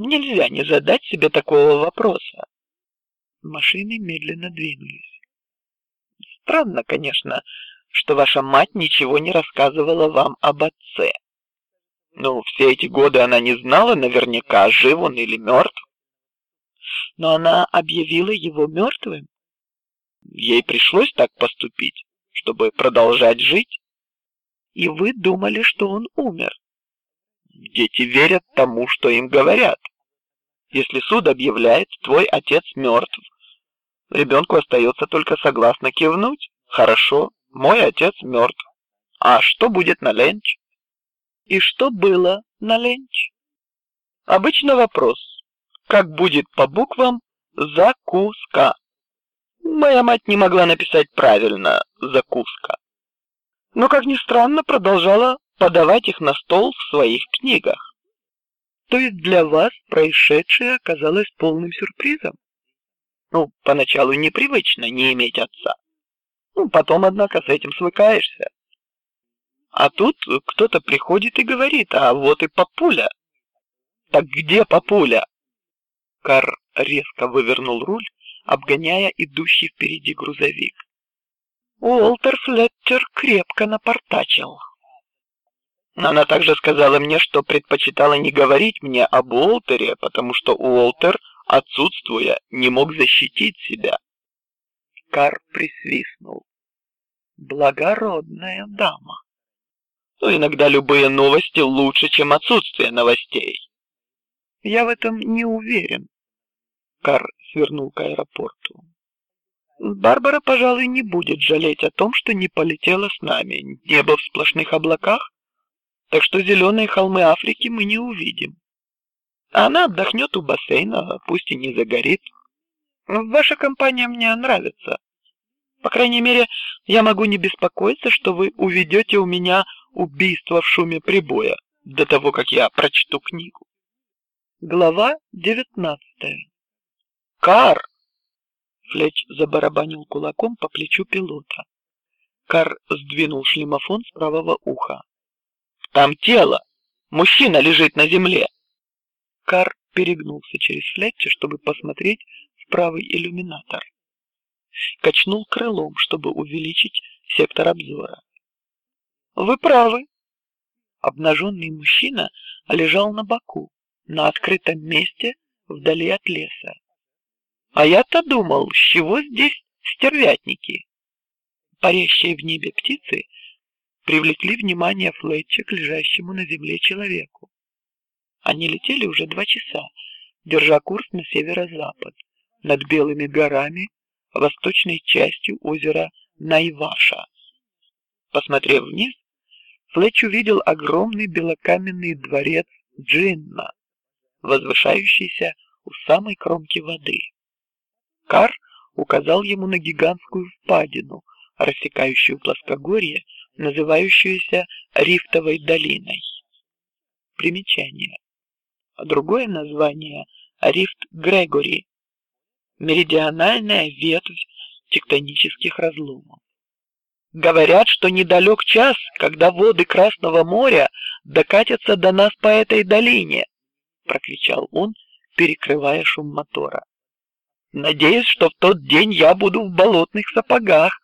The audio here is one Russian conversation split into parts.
Нельзя не задать себе такого вопроса. Машины медленно двинулись. Странно, конечно, что ваша мать ничего не рассказывала вам об отце. Ну, все эти годы она не знала наверняка, жив он или мертв. Но она объявила его мертвым. Ей пришлось так поступить, чтобы продолжать жить. И вы думали, что он умер? Дети верят тому, что им говорят. Если суд объявляет твой отец мертв, ребенку остается только согласно кивнуть. Хорошо, мой отец мертв. А что будет на ленч? И что было на ленч? Обычно вопрос: как будет по буквам закуска? Моя мать не могла написать правильно закуска, но как ни странно продолжала подавать их на стол в своих книгах. То есть для вас происшедшее оказалось полным сюрпризом? Ну, поначалу непривычно не иметь отца. Ну, потом, однако, с этим свыкаешься. А тут кто-то приходит и говорит, а вот и папуля. Так где папуля? Кар резко вывернул руль, обгоняя идущий впереди грузовик. Уолтер Флеттер крепко напортачил. Она также сказала мне, что предпочитала не говорить мне об Уолтере, потому что Уолтер, отсутствуя, не мог защитить себя. Кар присвистнул. Благородная дама. Но иногда любые новости лучше, чем отсутствие новостей. Я в этом не уверен. Кар свернул к аэропорту. Барбара, пожалуй, не будет жалеть о том, что не полетела с нами. Небо в сплошных облаках, так что зеленые холмы Африки мы не увидим. Она отдохнет у бассейна, пусть и не загорит. Ваша компания мне нравится. По крайней мере, я могу не беспокоиться, что вы уведете у меня убийство в шуме прибоя до того, как я прочту книгу. Глава девятнадцатая. Кар. Флетч забарабанил кулаком по плечу пилота. Кар сдвинул шлемофон с правого уха. Там тело. Мужчина лежит на земле. Кар перегнулся через Флетча, чтобы посмотреть в правый иллюминатор. Качнул крылом, чтобы увеличить сектор обзора. Вы правы. Обнаженный мужчина лежал на боку, на открытом месте, вдали от леса. А я-то думал, с чего здесь стервятники? Парящие в небе птицы привлекли внимание Флетча к лежащему на земле человеку. Они летели уже два часа, держа курс на северо-запад, над белыми горами, восточной частью озера Найваша. Посмотрев вниз, Флетч увидел огромный белокаменный дворец Джинна, возвышающийся у самой кромки воды. Кар указал ему на гигантскую впадину, рассекающую плоскогорье, называющуюся Рифтовой долиной. Примечание. Другое название Рифт Грегори, меридиональная ветвь тектонических разломов. Говорят, что недалек час, когда воды Красного моря докатятся до нас по этой долине, прокричал он, перекрывая шум мотора. Надеюсь, что в тот день я буду в болотных сапогах.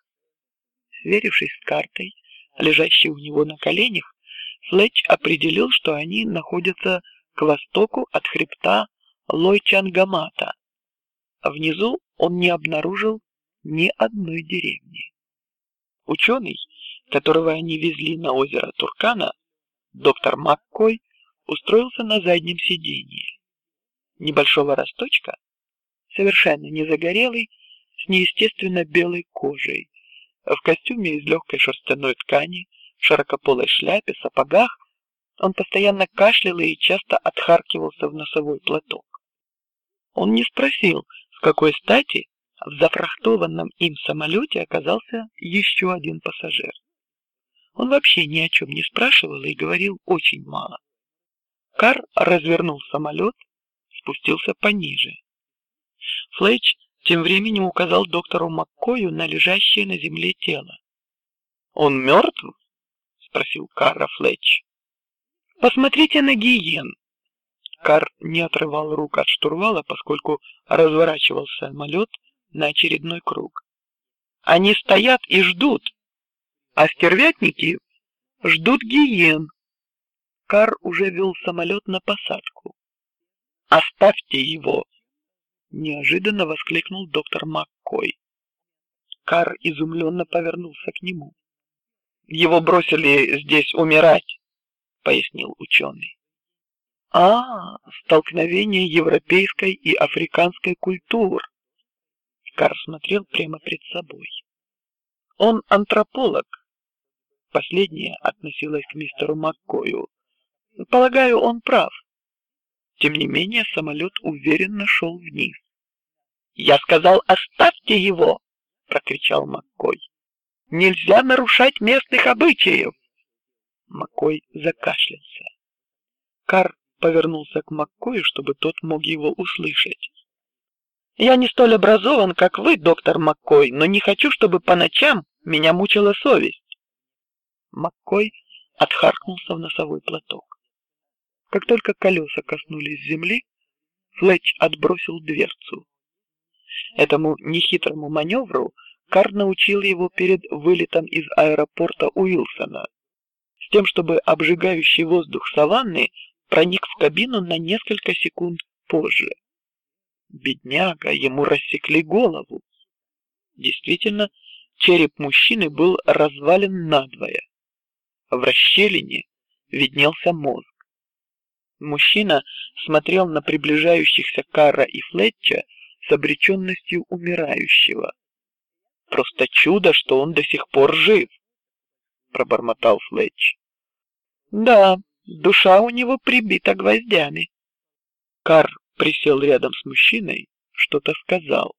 Сверившись с картой, лежащей у него на коленях, Флетч определил, что они находятся к востоку от хребта Лойчангамата. Внизу он не обнаружил ни одной деревни. Ученый, которого они везли на озеро Туркана, доктор Маккой, устроился на заднем сиденье. Небольшого росточка, совершенно не загорелый, с неестественно белой кожей, в костюме из легкой шерстяной ткани, широкополой шляпе, сапогах, он постоянно кашлял и часто отхаркивался в носовой платок. Он не спросил, с какой стати в зафрахтованном им самолете оказался еще один пассажир. Он вообще ни о чем не спрашивал и говорил очень мало. Кар развернул самолет, спустился пониже. Флетч тем временем указал доктору Маккою на лежащее на земле тело. Он мертв? – спросил Карра Флетч. Посмотрите на гиен. Кар не отрывал рук от штурвала, поскольку разворачивался самолет на очередной круг. Они стоят и ждут, а стервятники ждут гиен. Кар уже вел самолет на посадку. Оставьте его! Неожиданно воскликнул доктор Маккой. Кар изумленно повернулся к нему. Его бросили здесь умирать, пояснил ученый. А, столкновение европейской и африканской культур. Кар смотрел прямо пред собой. Он антрополог. Последняя относилась к мистеру Маккою. Полагаю, он прав. Тем не менее, самолет уверенно шел вниз. Я сказал, оставьте его, прокричал Маккой. Нельзя нарушать местных обычаев. Маккой закашлялся. Кар повернулся к Маккою, чтобы тот мог его услышать. Я не столь образован, как вы, доктор Маккой, но не хочу, чтобы по ночам меня мучила совесть. Маккой отхаркнулся в носовой платок. Как только колеса коснулись земли, Флетч отбросил дверцу. Этому нехитрому маневру Кар научил его перед вылетом из аэропорта Уилсона, с тем, чтобы обжигающий воздух саванны проник в кабину на несколько секунд позже. Бедняга, ему рассекли голову. Действительно, череп мужчины был развален надвое. В расщелине виднелся мозг. Мужчина смотрел на приближающихся Карра и Флетча с обреченностью умирающего. Просто чудо, что он до сих пор жив, пробормотал Флетч. Да, душа у него прибита гвоздями. Кар присел рядом с мужчиной, что-то сказал.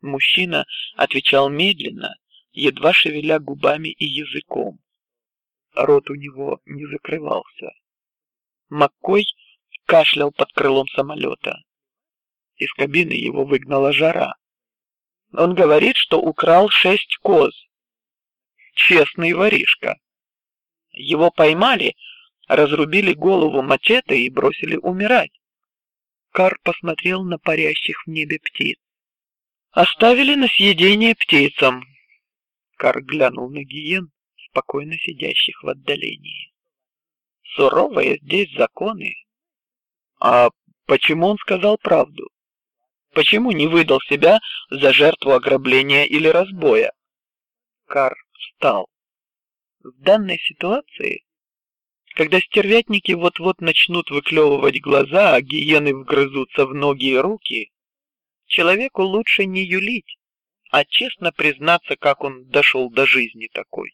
Мужчина отвечал медленно, едва шевеля губами и языком. Рот у него не закрывался. Маккой кашлял под крылом самолета. Из кабины его выгнала жара. Он говорит, что украл шесть коз. Честный воришка. Его поймали, разрубили голову мачете и бросили умирать. Кар посмотрел на парящих в небе птиц. Оставили на съедение птицам. Кар глянул на гиен, спокойно сидящих в отдалении. Суровые здесь законы. А почему он сказал правду? Почему не выдал себя за жертву ограбления или разбоя? Кар встал. В данной ситуации когда стервятники вот-вот начнут выклевывать глаза, а гиены вгрызутся в ноги и руки, человеку лучше не юлить, а честно признаться, как он дошел до жизни такой.